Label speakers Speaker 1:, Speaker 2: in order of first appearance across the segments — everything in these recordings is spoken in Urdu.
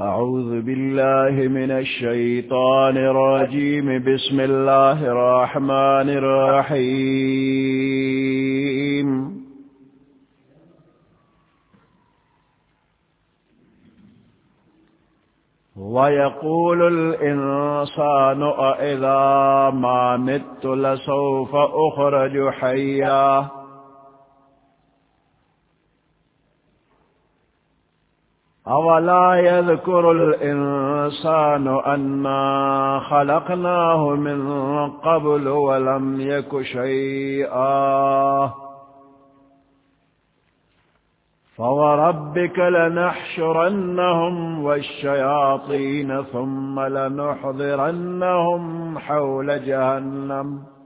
Speaker 1: أعوذ بالله من الشيطان الرجيم. بسم الله الرحمن الرحيم. ويقول الإنسان أئذا ما مت لسوف أخرج حياه أولا يذكر الإنسان أنا خلقناه من قبل ولم يك شيئا. فوربك لنحشرنهم والشياطين ثم لنحضرنهم حول جهنم.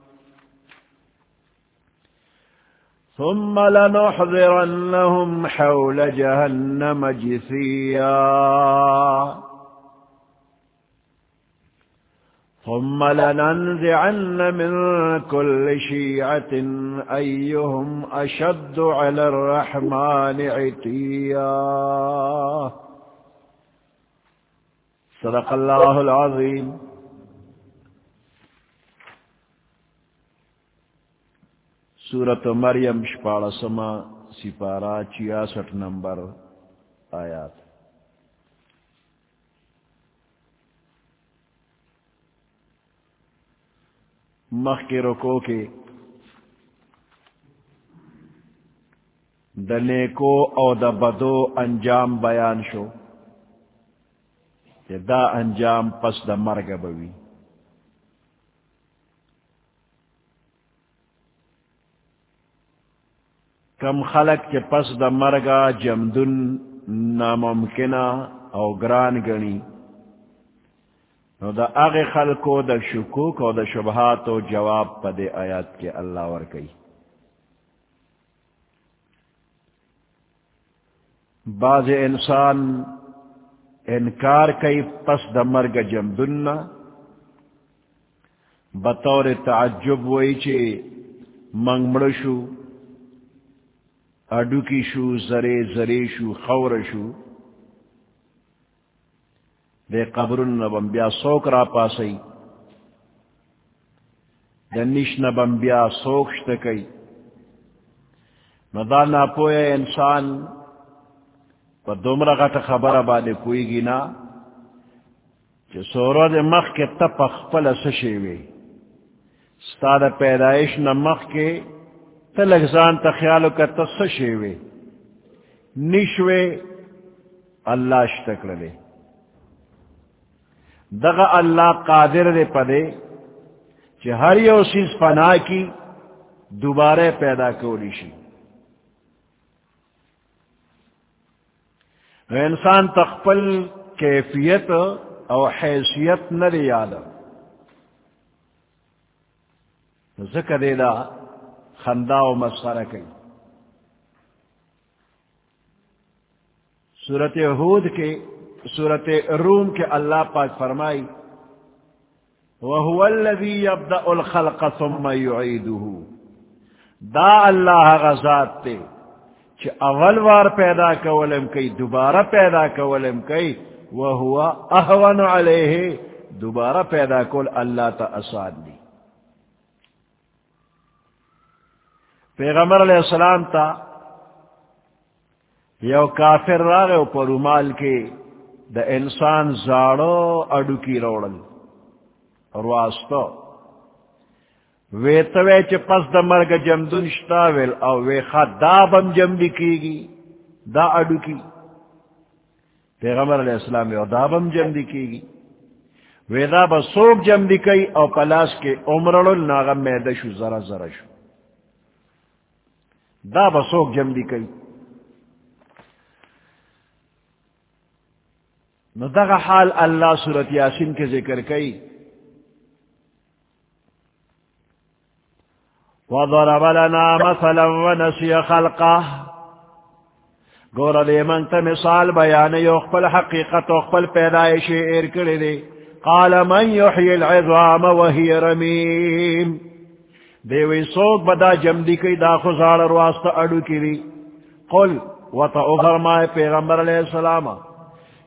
Speaker 1: ثم لنحضرنهم حول جهنم جثيا. ثم لننزعن من كل شيعة أيهم أشد على الرحمن عتيا. صدق الله العظيم. سورت مریم شپاڑ سما سپارہ چھیاسٹھ نمبر آیات۔ مخ کے رکو کے دنے کو او دا بدو انجام بیان شو دا انجام پس دا مرگ بوی۔ کم خلق کے پس دا مرگا جمدن ناممکنہ او گران گنی۔ نو دا اغ خلقو دا شکوک او دا شبہات و جواب پا دے آیات کے اللہ ورکی۔ بعض انسان انکار کئی پس دا مرگ جمدن بطور تعجب وئی چے منگ مڑشو۔ اڈو کی شو، زرے زرے شو، خور شو۔ دے قبر نبم، بیا سوک را پاسی۔ دے نش نبم، بیا سوک شتکی۔ ندا نا پویا انسان پا دومرا غٹ خبر بانے پوئی گی نا کہ سورا دے مخ کے تپ اخپل سشیوے ستا دا پیدائش نا مخ کے تلگزان تا خیالو کا تسشیوے نشوے اللہ شتکلے دغا اللہ قادر دے پدے چی ہر یو سیز فنا کی دوبارہ پیدا کولی شی. انسان تخپل کیفیت او حیثیت نہ دے یاد ذکر دے دا خندا و مسخرہ کئی۔ صورت حود کے صورت روم کے اللہ پاک فرمائی، وَهُوَ الَّذِي يَبْدَأُ الْخَلْقَ ثُمَّ يُعِيدُهُ۔ دا اللہ غزات تے چھ اول وار پیدا کولم کئی، دوبارہ پیدا کولم کئی، وَهُوَ أَهْوَنُ عَلَيْهِ۔ دوبارہ پیدا کول اللہ تا اساد دی۔ پیغمبر علیہ السلام تا یو کافر راغ پر رومال کے دا انسان زاڑو اڈو کی روڑل اور واسطو وے چ پس دا مرگ جمدن شتاویل او وے دا بم جمدی کی گی دا اڈو کی۔ پیغمبر علیہ السلام یو دا بم جمدی کی گی وے دا با سوک جم دی او پلاس کے عمرل ناغم میدشو ذرا ذرا شو۔ دا بسوک جم کئی نو دغا حال اللہ صورت یاسین کے ذکر کئی وضرب لنا مثلا ونسی خلقہ گورا دے منت مثال بیان یخپل حقیقت وخپل پیدائش ارکڑی دے قال من يحيي العظام وهي رميم دیوی سوک بدا جم دی کئی دا خزار رواستا اڈو کی دی قل و تا اغرمائے پیغمبر علیہ السلام.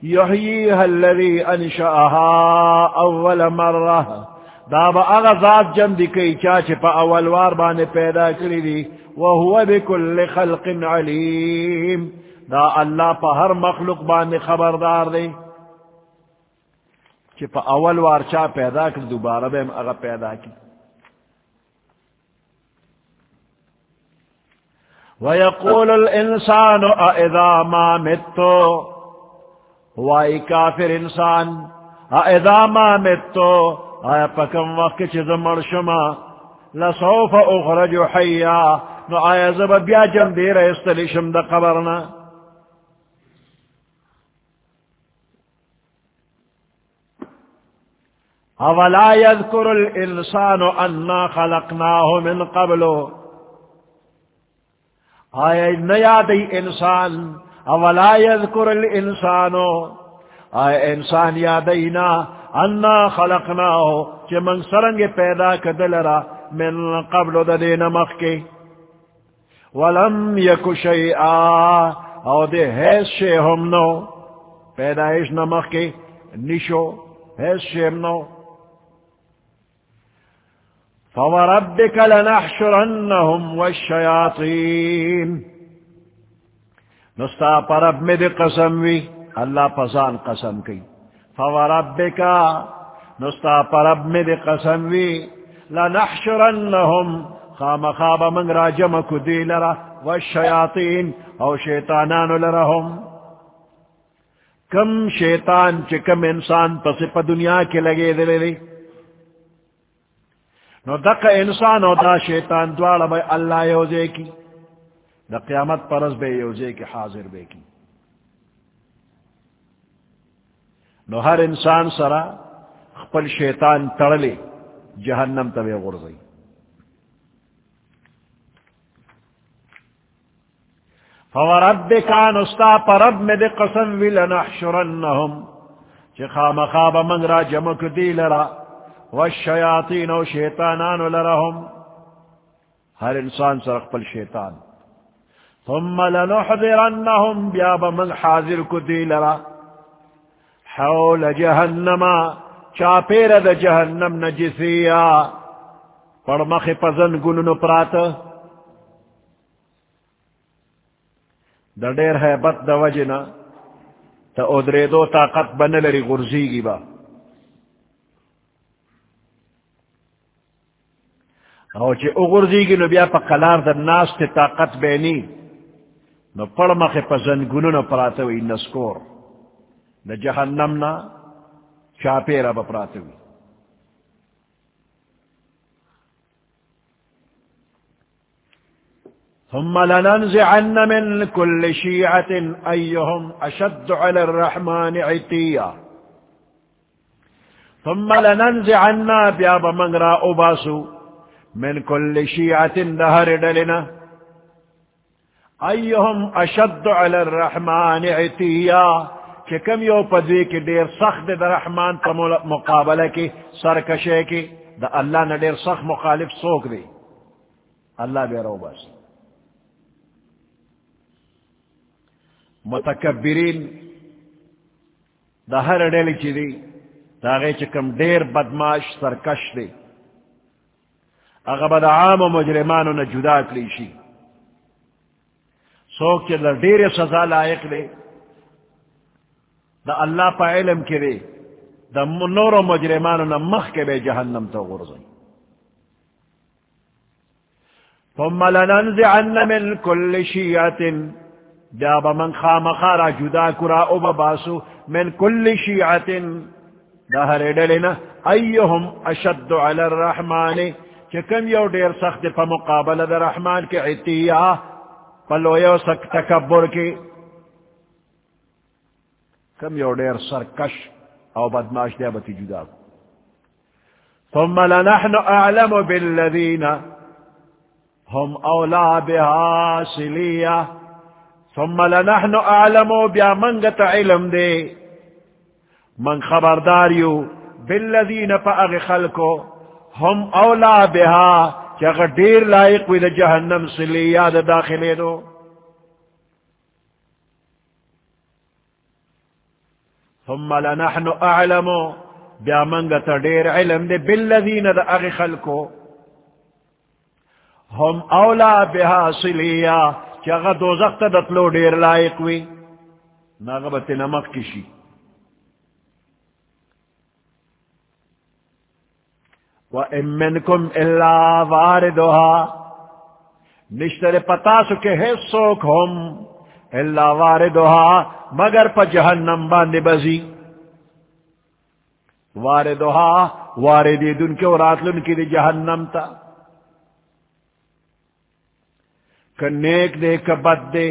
Speaker 1: يحييها الذي أنشأها أول مرة دابا أغذات جمد كي چاچ پا أول وار بان پیدا کری دی. وهو بكل خلق عليم دا اللہ پا ہر مخلوق بان خبردار دی. چی پا اول وار چا پیدا کر، دوبارہ بیم اغا پیدا کی. ويقول الإنسان أإذا ما متو وائی کافر انسان اذا ما متو آیا پکم وقت چیز مرشما لسوف اخرج حیا، نو آیا زب بیا جم دیر استلیشم دا قبرنا. اولا يذكر الانسان انا خلقناه من قبل؟ آیا نیادی انسان؟ اولا يذكر الانسان. اے انسان یادینا انا خلقناه چه من سرنگ پیدا کدلرا من قبل دین مخ کے. ولم یک شیئا، او دے حیث شے ہم نو. پیدائش نمخ کے، نشو، حیث شے ہم نو. فوربك لنحشرنهم والشياطين نستا پرب میں دے قسم وی، اللہ پسان قسم کی۔ فوربکا نستا پرب میں دے قسم وی لنحشرنہم خام خواب من راجم کدی لرا والشیاطین او شیطانان لرہم۔ کم شیطان چی کم انسان پس پا دنیا کے لگے دلے دی۔ نو دق انسان او دا شیطان دوارا بے اللہ یوزے کی. دا قیامت پرز بے یوزے کے حاضر بے کی. نو ہر انسان سرا خپل شیطان تڑلے جہنم تبے غرزی فوربکا نستا پرب میں دے قسم وی لنحشرنہم چی خام خواب من را جمک دی لرا والشیاطین و شیطانان لرہم، ہر انسان سر اقبل شیطان۔ ثم لنحضرنهم بیاب من حاضر کو دی لرا۔ حول جہنم، چاپیر دا جہنم نجسیا۔ پڑمخ پزن گنن پرات۔ دا دیر ہے بت دا وجنا، تا ادرے دو طاقت بن لری غرزی گی با۔ او چې وګورځيږي نو بیا په قلار د ناس ته طاقت بینی نو پړ مخه په زنګونو پراته وي نسکور د جهنم نا چاپیرا به پراته وي ثم لننزعن من كل شيعة أيهم أشد على الرحمن عتيا ثم لننزعن بياب من را أباسو من كل شيعة دهر دلنا أيهم أشد على الرحمن عتيا کہ کم یو پدوی کی دیر سخت دا رحمان پا مقابلہ کی، سرکشے کی، دا اللہ نے دیر سخت مخالف سوک دی۔ اللہ بے رو بس۔ متکبرین، دا ہر ڈیلی چی دی، دا غی چکم دیر بدماش سرکش دی۔ اگر عام و مجرمانو نہ جدا کلیشی سوک چل ڈیر سزا لائق لے دا اللہ پا علم کرے دا نور و مجرمانو نہ مخ کے بے جہنم تو غرزی ثم لننزعن من كل شيعة جاب من خام خارا جدا کرا او باسو، من كل شيعة دهر دلنا ايهم اشد على الرحمن. چکم یو ڈیر سخت پا مقابل در رحمان کے عطیہ پلو یو سک تکبر کی. کم یو ڈیر سرکش او بدماش دیا بتی جدا ثم لنحن اعلم بالذین هم اولا بها سلیہ ثم لنحن اعلم بیا منگت علم دے. من خبرداریو بالذین پا اغی خلکو ہم اولا بہا کہ اگر دیر لائق وی دا جہنم سے لی یاد داخلے دو. ثم لنحن اعلمو بیا منگا تا دیر علم دے، بالذین دا اغی خلکو. ہم اولا بها صلیا چاگا دوزخ تا دتلو دیر لائق وی. ناغبت نمک کشی. وَإِن مِّنكُمْ إِلَّا وَارِدُهَا نشتر پتا سکے حصوک ہم اللہ واردها مگر پا جہنم باندے بزی واردها واردی دن کے وراتلن کی دی جہنم تا کہ نیک دے کہ بد دے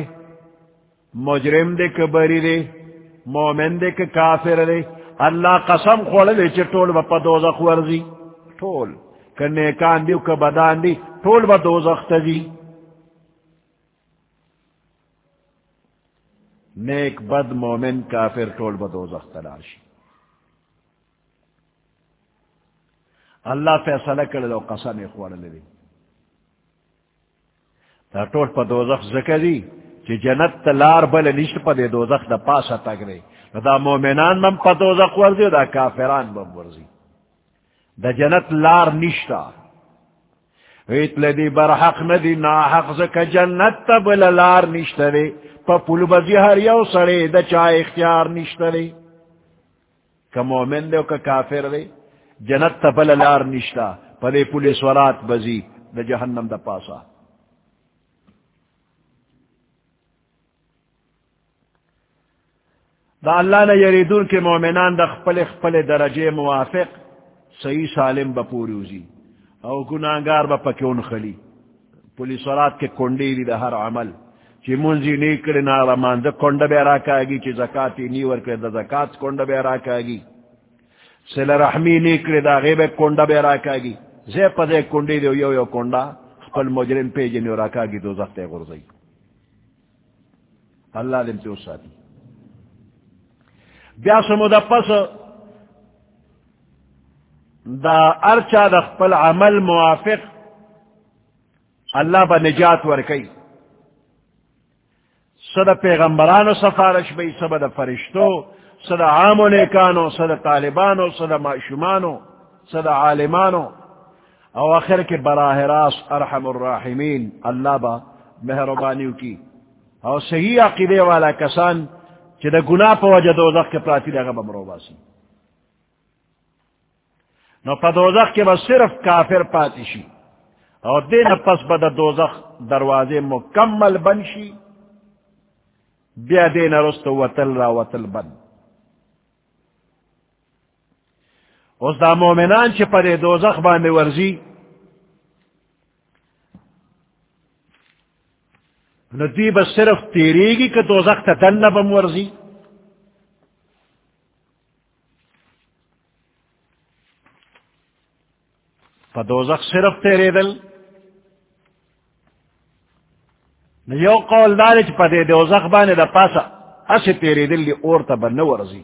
Speaker 1: مجرم دے کہ بری دے مومن دے کہ کافر دے اللہ قسم خوڑ دے چھے چٹول با دوزخ ورزی ٹول کرنے کان دیو کا بدان دی ٹول با دو زخت دی نیک بد مومن کافر ٹول با دو زخت لاشی اللہ فیصلہ کر لو قسم خوڑ لدی تا ٹول پا دو زخت ذکر دی چی جنت تلار بل نشت پا دے دو زخت دا پاسا تک رہی دا مومنان من پا دو زخت ورزی دا کافران بم ورزی دا جنت لار نشتا. ویت لدی برحق ندی ناحق زکا جنت تا بلا لار نشتا دی. پا پول بزی ہر یو سڑے دا چاہ اختیار نشتا دی. کا مومن دے و کا کافر دے جنت تا بلا لار نشتا. پا دے پول سورات بزی، دا جہنم دا پاسا. دا اللہ نے یریدون کے مومنان دا خپل خپل درجے موافق صحیح سالم بپوری او گناگار با پکیون خلی. پولیس پولیسورات کے کنڈی دی دا ہر عمل. چی منزی نی کرے نیکڑی نارمان دا کنڈ بے راکا گی، چی زکاتی نیور کرد دا زکات کنڈ بے راکا گی. سل رحمی نیکڑی دا غیب کنڈ بے راکا گی. زی پا دے کنڈی دیو یو یو کنڈا. خپل مجرم پیجنی نیو راکا گی دو زخت غرزی اللہ دن پیو ساتی. بیا سمو دا پس دا ارچا دا خپل عمل موافق اللہ با نجات ورکی صدا پیغمبرانو سفارش بی سب دا فرشتو صدا عام و نیکانو صدا طالبانو صدا معشمانو صدا عالمانو. او آخر کے براہ راست ارحم الراحمین اللہ با مہربانیو کی. او صحیح عقیدے والا کسان چی دا گناہ پا وجہ دوزخ کے پراتی لگا بمرو باسی نو پا دوزخ کے بس صرف کافر پاتشی اور دین پس بد دوزخ دروازے مکمل بنشی بیا دین رست وطل را وطل بن اس دا مومنان چی پا دے دوزخ باندے ورزی، نو دی بس صرف تیریگی کہ دوزخ تا دن بم ورزی. دوزخ صرف تیرے دل۔ یو قول دار چ پدے دوزخ بانے دا پاسا، اسے تیرے دل لی اور تا بن ورزی۔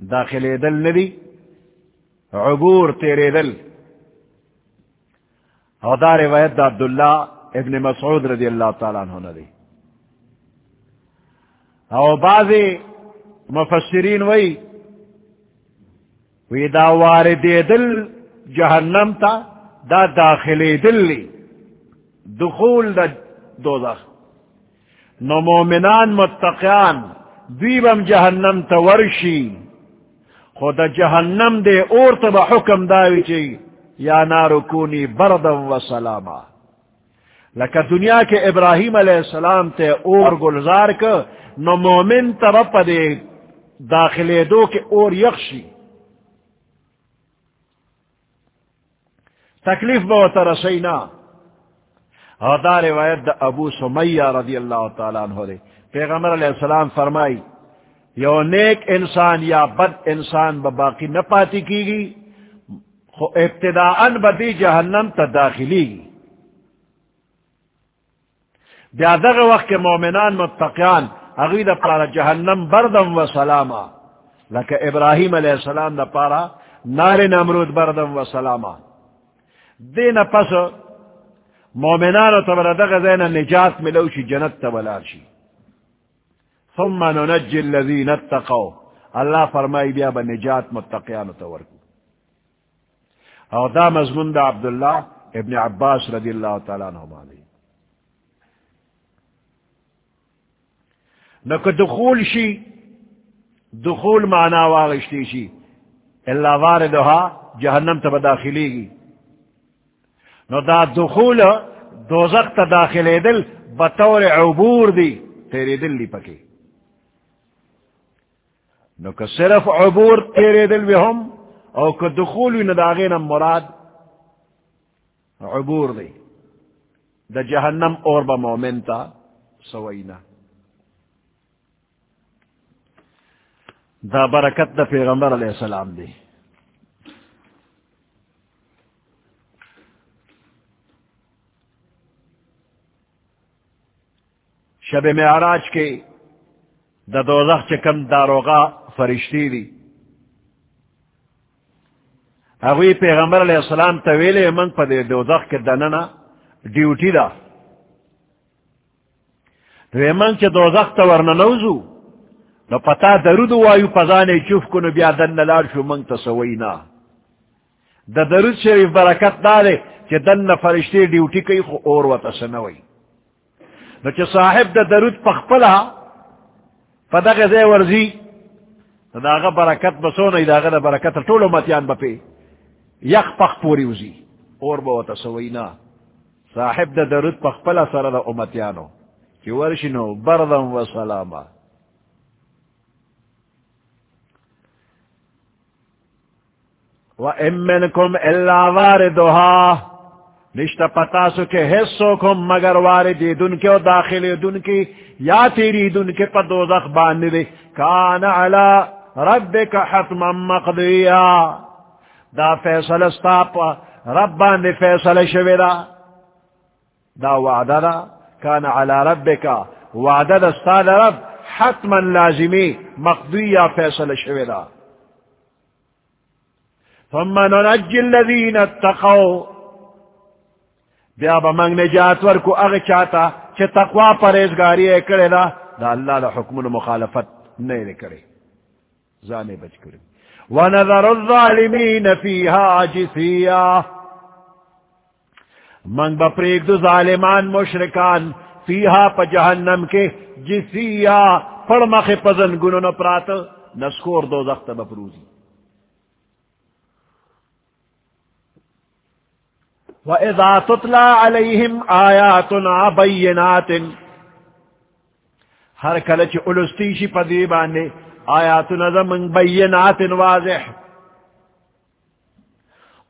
Speaker 1: داخل دل ندی، عبور تیرے دل۔ او دار روایت دا عبداللہ ابن مسعود رضی اللہ تعالیٰ عنہ ندی۔ او بعضی مفسرین وئی وی دا واردی دل جہنم تا، دا داخلی دل لی۔ دخول دا دوزخ۔ نو مومنان متقیان دیبم جہنم تا ورشی۔ خود جہنم دے اور تبا حکم داوی چی، یا نارو کونی بردم و سلاما۔ لکہ دنیا کے ابراہیم علیہ السلام تے اور گلزار کا نو مومن تبا پا دے داخلے دو کے اور یخشی۔ تکلیف بہت رسینا اور دا روایت دا ابو سمیہ رضی اللہ تعالیٰ عنہ دے۔ پیغمبر علیہ السلام فرمائی، یو نیک انسان یا بد انسان باقی نہ پاتی کی گی ابتدا ان بدی جہنم تا داخلی گی۔ بیادغ وقت کے مومنان متقیان اغید پارا جہنم بردم و سلاما۔ لکہ ابراہیم علیہ السلام دا پارا نار نمرود بردم و سلاما۔ دین پس مومنان و تبردغ زین نجات ملو ملوشی جنت تبلار شی ثم ننجي الذين اتقوا. اللہ فرمائی بیا بنجات متقیان تورکو او دا مضمون دا عبداللہ ابن عباس رضی اللہ تعالیٰ عنہ مالی نکو دخول شی دخول معنی واغشتی شی اللہ واردها جہنم تب داخلی گی نو دا دخول دوزق تا داخلے دل بطور عبور دی تیرے دل لی پکے نو کہ صرف عبور تیرے دل بھی ہم او کہ دخول بھی نداغین مراد عبور دی. دا جہنم اور با مومن تا سوئینا دا برکت دا پیغمبر علیہ السلام دی. شب معراج کے دا دوزخ چکم داروغا فرشتی دی۔ اگوی پیغمبر علیہ السلام طویل من پا دے دوزخ کے دننا ڈیوٹی دا۔ دوی من چا دوزخ تا ورننوزو نو پتا درود وایو پزانے چوف کنو بیا دن نلار شو من تسوینا دا درود شریف برکت دارے چا دن فرشتی ڈیوٹی کئی خو اور و تسنوی نو چا صاحب دا درود پخپلا پدا غزے ورزی داغا برکت بسونا داغا دا برکت طول متیان بپی یخ پخ پوری وزی اور بوتا سوینا صاحب دا درود پخ پلا سر دا امتیانو. کی ورشنو بردم و سلاما. و امنکم الا واردوها نشتا پتا سو کے حصوں کو مگر وارد دن کے داخل دن کی، یا تیری دن کے پدو زخ باندھ دے کان علا رب کا حتم مقدیا دا فیصل استاپ رب باندھ فیصل شویرا دا۔ وعدہ دا۔ کان علا رب کا وعدہ دا استاد رب حتما لازمی مقدیا فیصل شویرا ثم ننجي الذين اتقوا۔ بیا با منگ نجات ورکو اغی چاہتا چھ تقوی پریزگاری کرے دا دا اللہ دا حکم مخالفت نہیں کرے زانے بچ کرے ونظر الظالمین فیہا جسیا منگ با پریگ دو ظالمان، مشرکان فیہا پا جہنم کے جسیا پڑمخ پزن گنو نپرات نسکور دو زخت بپروزی وَإِذَا تُطْلَى عَلَيْهِمْ آيَاتُنَا بَيِّنَاتٍ ہر کلچ الستیشی پدیبانے آیاتنا زمن بینات واضح۔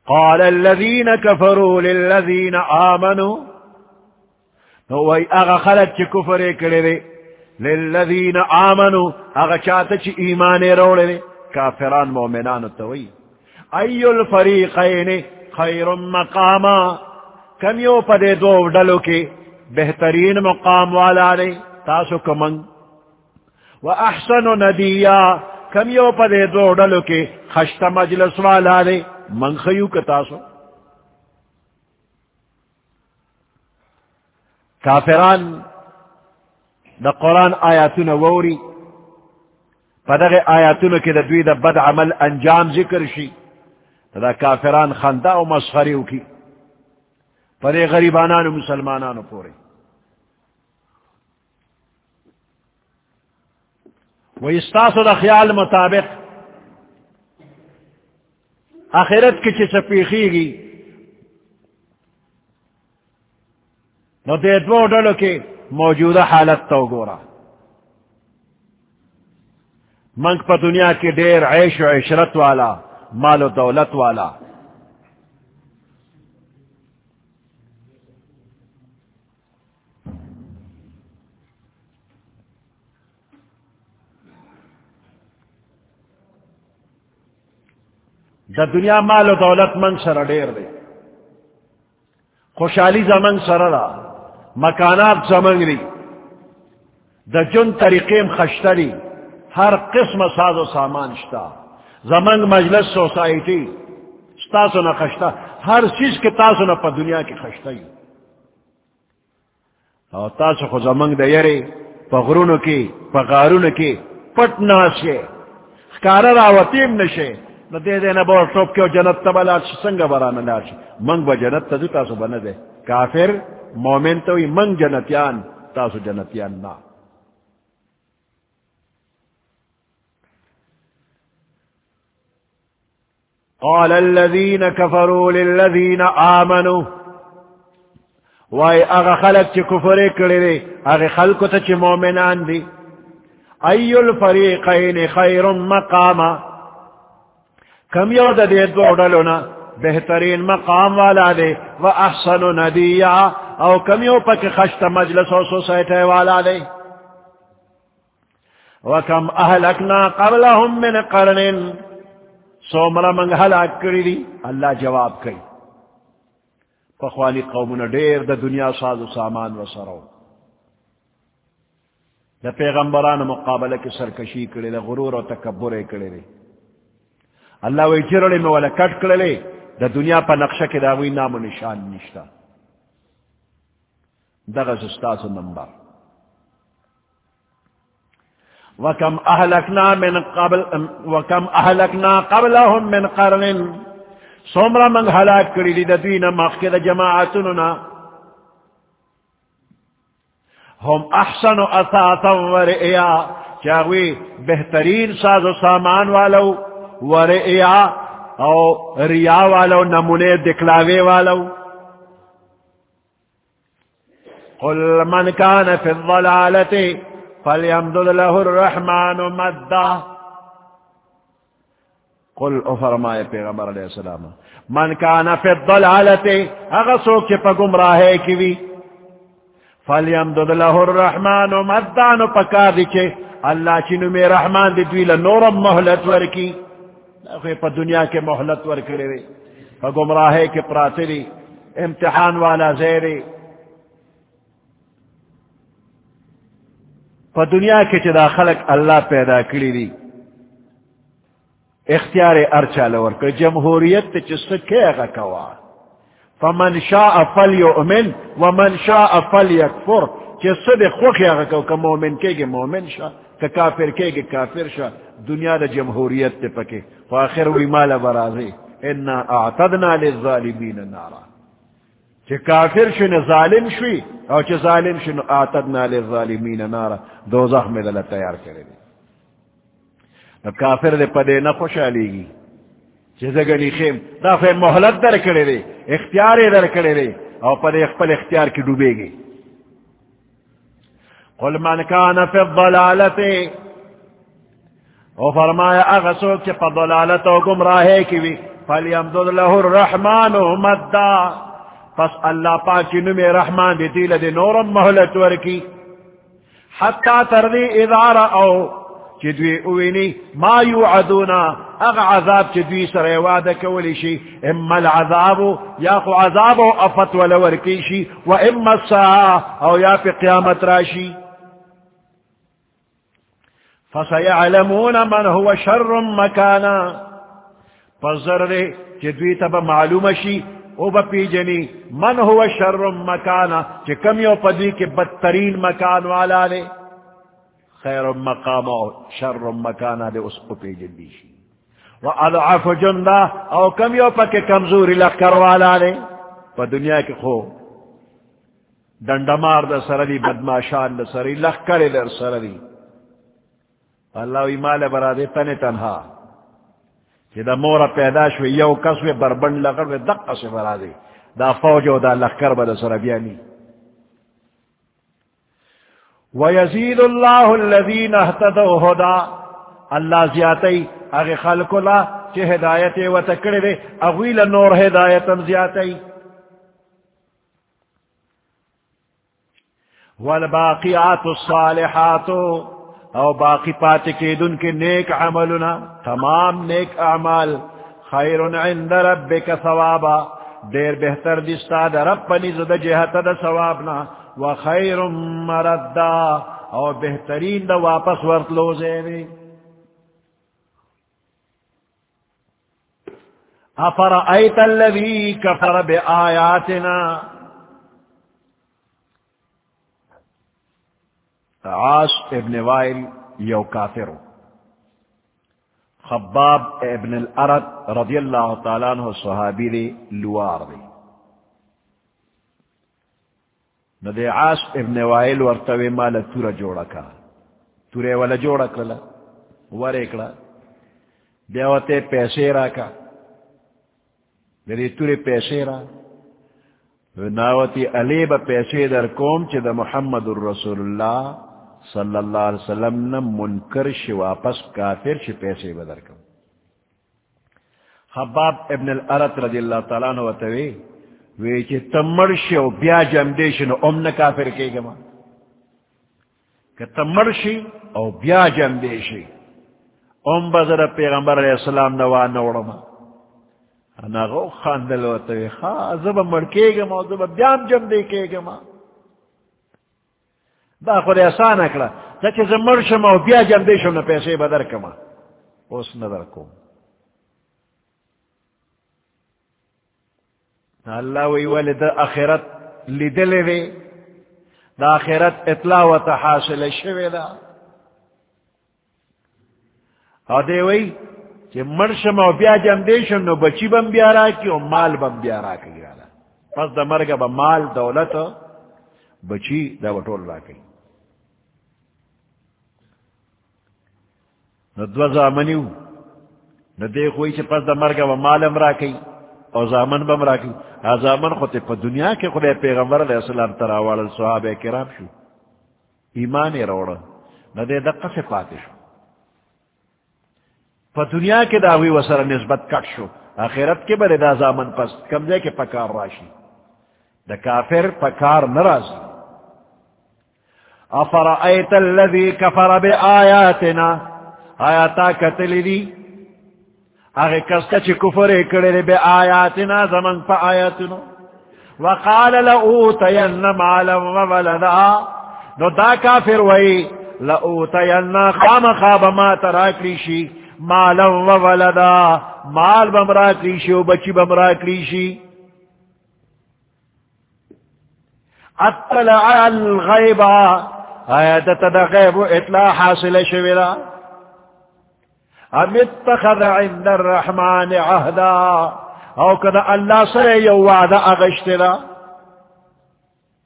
Speaker 1: قال الذين كفروا للذين آمنوا۔ هو اغا خلت چی کفر کرے للذین آمنوا، اغا چاہتا چی ایمان روڑے کافران مومنان توئی ایو الفریقین خیر مقاما. کمیو پدے دو ڈلو کے بہترین مقام والا نے، تاسو کمنگ. و احسن ندیا کمیو پدے دو ڈلو کے خشت مجلس والا نے، منگ خیو کے تاسو. کافران، دا قرآن آیاتون ووری. پدغ آیاتون کے دا دوی دا بد عمل انجام ذکر شی. دا کافران خندا او مسخریو کی پرے غریبانان مسلمانانو پورے وہ استاس دا خیال مطابق آخرت کی چی سپیخی گی نو دے دو ڈلو کے موجودہ حالت تو گورا منگ پا دنیا کی دیر عیش و عشرت والا مال و دولت والا۔ دا دنیا مال و دولت منگ سر ڈیر دے خوشحالی زمنگ سر را مکانات زمنگ ری دا جن طریقیم خشتری ہر قسم ساز و سامان شتا زمنگ مجلس سوسائٹی تاسو نہ خشتا ہر چیز کے تاسو نہ پا دنیا کی خشتا ہی۔ اور تاسو خو زمنگ دے یری پغرون کی پغارون کی پٹنا سے کارا راوتیم نشے۔ نہ دے دے دینا بور ٹوپ کے جنت تب لاش سنگ برانا لاش منگ با جنت تجو تاسو بنا دے۔ کافر، مومن تو منگ جنتیان، تاسو جنتیان نا۔ قال الذين كفروا للذين آمنوا. وائی اغا خلق چی کفر کری دی اغا خلق تا چی مومنان دی ایو الفریقین خیر مقاما کم یو دا دی دو ڈلونا بہترین مقام والا دے و احسن ندیا او کم یو پک خشت مجلس و سوسیٹے والا دے وکم اہلکنا قبلهم من قرنن قرن سومرا منگ حلاک کری دی، اللہ جواب کئی۔ پخوانی قومنا دیر دا دنیا ساز و سامان و سرو۔ دا پیغمبران مقابلہ کی سرکشی کرے دا غرور و تکبر کرے دے اللہ وی چرڑے میں والا کٹ کرے دا دنیا پا نقشہ کی داوی نام و نشان نشتا۔ دا غز استاس نمبر وکم اہلکنا من قبل وکم اہلکنا قبلهم من قرن. سومرا منگ ہلاک کری دی دوین مخی دا جماعتننا ہم احسن و اثاثا بہترین ساز و سامان والو ورئیا او ریا والو، نمونے دکلاوے والو. قل من کان فی الضلالتی فلیمدد له الرحمن مدہ قل او فرمائے پیغمبر علیہ السلام، من کانا فی الضلالت اغا سوک چی پا گمراہے کیوی فلیمدد له الرحمن مدان پکار دی چے اللہ چنو میں رحمان دی دویل نورم محلت ورکی۔ اخوی پا دنیا کے محلت ورکڑے وی۔ پا گمراہے کے پراتری امتحان والا زیری پا دنیا کے چدا خلق اللہ پیدا کری دی اختیار ارچا لور کہ جمہوریت چس کے اگا کوا فمن شاء فلیؤمن ومن شاء فلیکفر چس دے خوخ اگا کوا کہ مومن کے گے مومن شاء کہ کافر کے گے کافر شاء دنیا دا جمہوریت تے پکے فاخر وی مال برازی انا اعتدنا للظالمین نارا. چھ کافر شن ظالم شوی، او چھ ظالم شن اعتدنا للظالمین نارا، دوزخ میں دلت تیار کرے دی. کافر دے پدے نہ خوشحالی گی جیسے گنی خیم، دا فے محلت در کرے دے اختیار در کرے دے او پدے اخپل اختیار کی ڈوبے گی قل من کان فی الضلالت، او فرمایا اغسوک چی پا ضلالت و گمراہے کی وی فلیمدد له الرحمن مدد پس اللہ پاکی نمی رحمان دی دیل دی نورم محلت ورکی. حتی تردی ادارا او چدوی اوینی ما یوعدونا اغ عذاب چدوی سر وعدہ کولی شی. اما العذاب، یا خو عذاب و افت ولورکی شی، و اما الساعة، او یا پی قیامت راشی فسیعلمون من هو شر مکانا. فزر دے چدوی تب معلوم شی او با پی جنی من هو شر مکانا چی کمیو پدی کے بدترین مکان والا لے خیر مقام او شر مکانا دے اس کو پیجن دیشی و اضعف جندہ او کم یو پک کمزوری لخکر والا دے پا دنیا کی خو، دندمار دا سردی بدماشان دا سردی لخکر در سردی اللہ وی مال برا دے تن تنہا چی دا مورا پیدا شوی یو کس کسوی بربند لگر وی دقا سے برا دا فوج و دا لخکر با دا سربیانی ويزيد الله الذين اهتدوا هدى. الله زياتي اغي خلق لا چه هدايت و تکڑے دے اغویل نور ہدایت زیاتی. والباقیات الصالحات. او باقی پاتے کے دن کے نیک عملنا، تمام نیک اعمال خیر عند ربک ثوابا، دیر بہتر دستا دا رب پنی زد جہت دا ثوابنا وخیر مردا اور بہترین دا واپس ورت لو زیوی. افرأیت اللذی کفر بی آیاتنا عاص ابن وائل، یو کافر۔ خباب ابن الارد رضی اللہ تعالیٰ عنہ صحابی دے لوار دے نو دے عاص ابن وائل ورطوے مالا تورا جوڑا کا تورے والا جوڑا کلا ورے کلا بیاوتے پیسے را کا میری تورے پیسے را ناوتی علی با پیسے در کوم چی دا محمد الرسول اللہ صلی اللہ علیہ وسلم نا منکر شی واپس کافر شی پیسے بدر کم۔ خباب ابن الارت رضی اللہ تعالیٰ عنہ وطوی وی چی تمر شی و بیا جم دیشن ام نا کافر کے گما۔ کہ تمر شی او بیا جم دیشی ام بزر پیغمبر علیہ السلام نوان نوڑما انا غو خاندل وطوی خواہ زبا مڑکے گما، زبا بیام جم دے کے گما۔ دا خود احسان اکڑا تا چیز مرشم او بیا جم دے شم نا پیسے بدر کما اس ندر کم اللہ وی ولی دا اخیرت لیدلے دے دا اخیرت اطلاع و تحاصل شوی دا او دے وی چی مرشم او بیا جم دے شم، نو بچی بم بیا را کی او مال بم بیا را کی پس دا مرگا با مال، دولت بچی دا بطول را کی نو دو زامنیو نو دے خوئی چی پس دا مرگا با مالم را کی او زامن بم را کی ها زامن خود پا دنیا کے خود پیغمبر علیہ السلام تراوال صحابہ کرام شو. ایمان روڑا نو دے دقا سے پاتے شو. پا دنیا کے داوی وسر نسبت کٹ شو. آخرت کے بڑے دا زامن پس کم کمزے کے پکار راشی دا کافر پکار نراز افرائیت اللذی کفر بی آیاتنا آیاتا کتلی دی. اگے کستا چی کفر اکڑی بی آیاتنا زمن پا آیاتنا وقال لأوتین مالا وولدا نو دا کافر وئی، لأوتین خام خواب ما تراکلیشی مالا وولدا مال بمراکلیشی و بچی بمراکلیشی اطلع الغیبا. آیت دا غیب اطلاع حاصل شویلا. ام اتخذ عند الرحمن عهدا؟ او کدا اللہ سر یو وعدا اغشتلا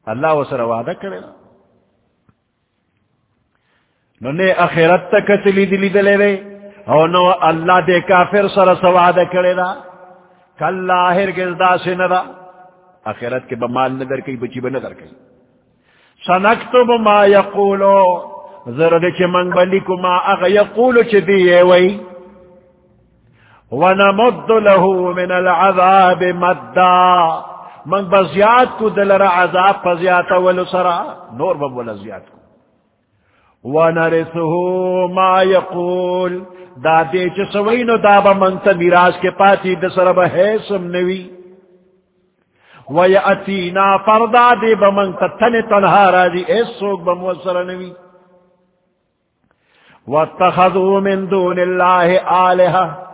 Speaker 1: اللہ و سر وعدا نو نے اخیرت تک تلی دلی دلے رے، او نو اللہ دے کافر سر سوعدا کرلا کلا ہرگز دا سندا اخیرت کے بمال نظر کئی، بچی بنظر کئی. سنکتب ما یقولو زرد چھ منگ بلیکو ما اغا یقولو چھ دیئے وی ونمد له من العذاب مددا منگ بزیاد کو دلر عذاب پزیاتا ولو سرا نور بم ولا زیاد کو ونرثه ما یقول. دا دے چھ سوینو دا با منگ تا میراز کے پاتی دسر بحیسم نوی وَيَأْتِينَا فَرْدَا دِي بَمَنْ تَتَّنِ تَنْهَا رَادِي اِس سوک بموصر نوی وَاتَّخَذُوا مِن دُونِ اللَّهِ آلِهَا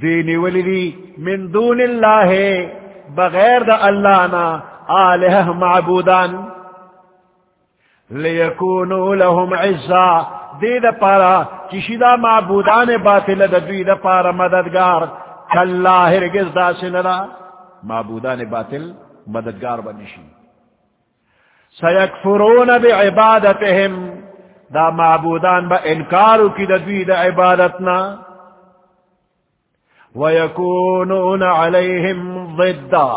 Speaker 1: دینی ولیدی من دون اللہ بغیر دا اللہ نا آلہہ معبودان. لیکونو لهم عزا. دی دا پارا چشی دا معبودان باطل دا دوی دا پارا مددگار. کاللہ ہرگز دا سندا معبودان باطل مددگار بنشی. سیکفرون بعبادتهم. دا معبودان با انکارو کی دا دوی دا عبادتنا. ویکونون علیہم ضدہ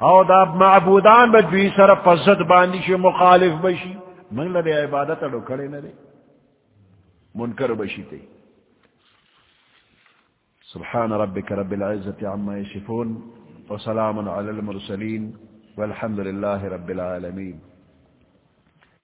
Speaker 1: او دا معبودان با دوی سر پزد باندی باندیشی مخالف بشی. من لدے عبادت اڑو کھڑے نہ دے منکر بشی تے. سبحان ربك رب العزة عما يشفون وسلام على المرسلين والحمد لله رب العالمين